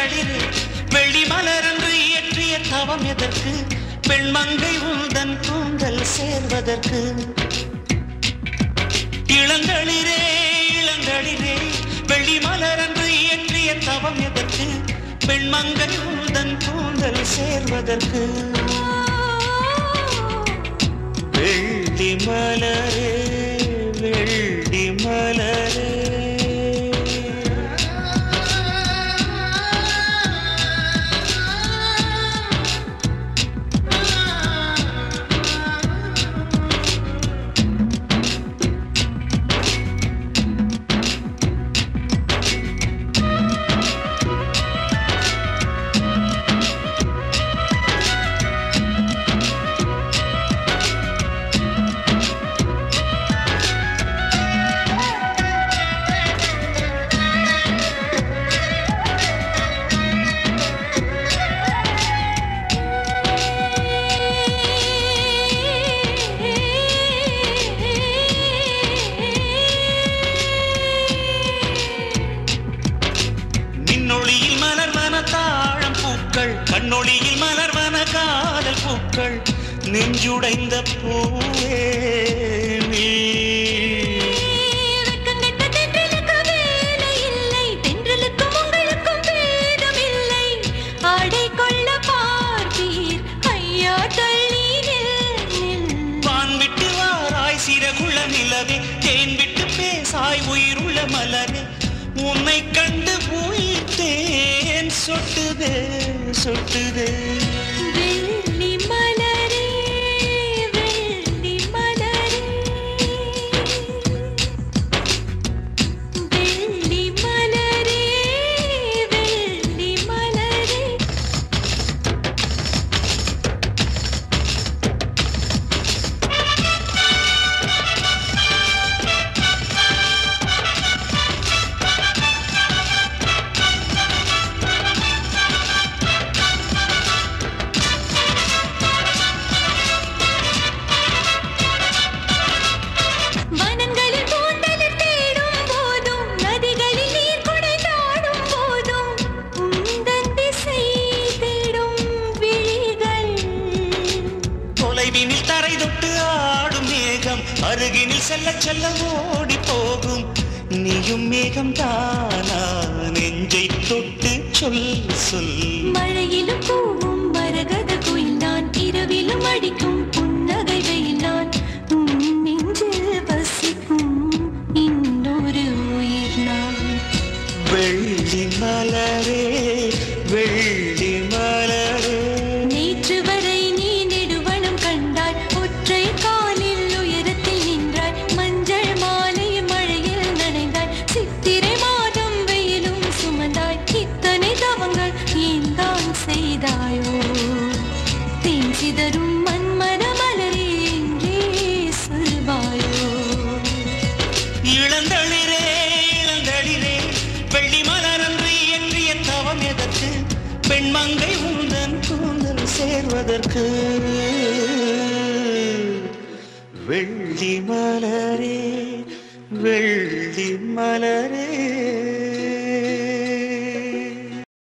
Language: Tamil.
இளந்தளிரே வெள்ளி மலரன்று இயற்றிய தவம் எதற்கு? பெண்மங்கை உந்தன் கூந்தல் சேர்வதற்கு. இளந்தளிரே இளந்தளிரே வெள்ளி மலரன்று இயற்றிய தவம் எதற்கு? பெண்மங்கை உந்தன் கூந்தல் சேர்வதற்கு. வெள்ளி மலரே கண்ணொளியில் மலர்வன காதல் பூக்கள் நெஞ்சுடைந்த பூவே நீ. நிலவே. தேன் விட்டு பேசாய் உயிருள்ள மலரே. உன்னை கண்டு உயிர் தேன் சொட்டுதே. சொட்டுதே மேகம் அருகினில் செல்ல செல்ல ஓடி போகும். நீயும் மேகம் தானா? நெஞ்சை தொட்டு சொல் சொல். மழையிலும் பூவும் மரகத குயில் நான் இரவிலும் அடிக்கும். இளந்தளிரே இளந்தளிரே வெள்ளி மலரன்று என்றிய தவம் எதற்கு? பெண்மங்கை உந்தன் கூந்தல் சேர்வதற்கு. வெள்ளி மலரே வெள்ளி மலரே.